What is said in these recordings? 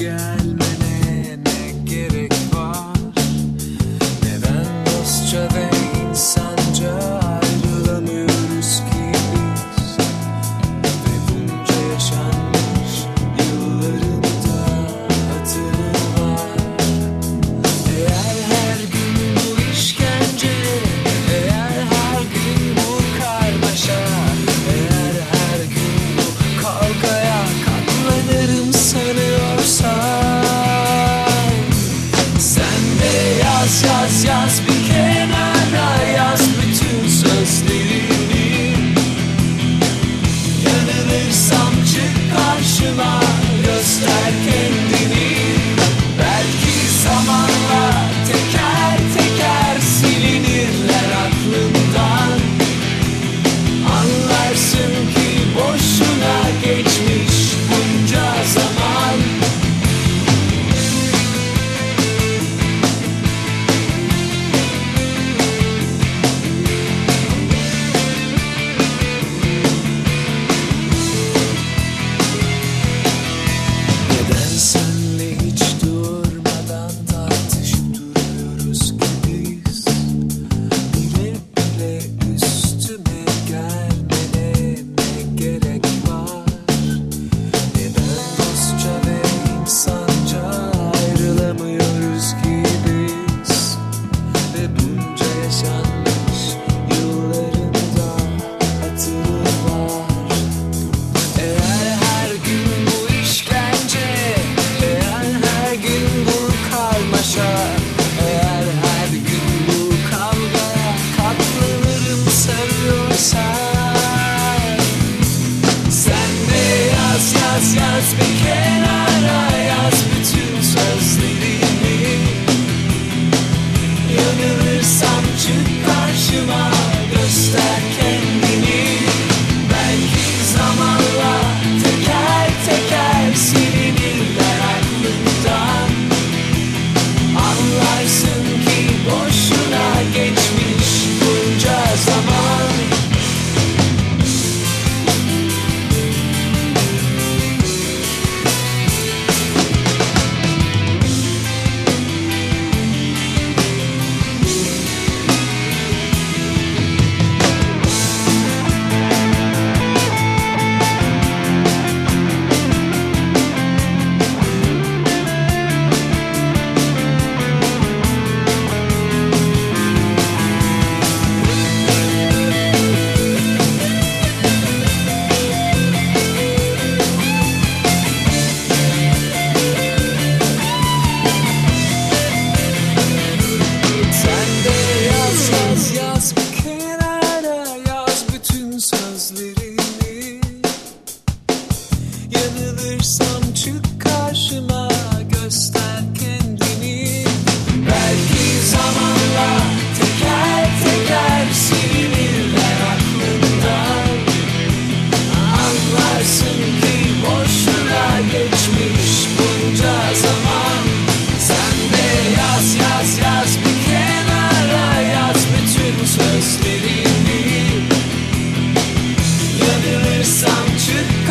sky. çık karşıma. gözlerini Yanılırsam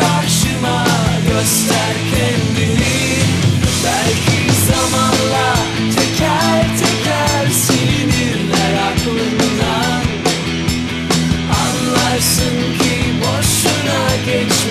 karşıma göster kendini. Belki zamanla teker teker silinirler aklından Anlarsın ki boşuna geçmiş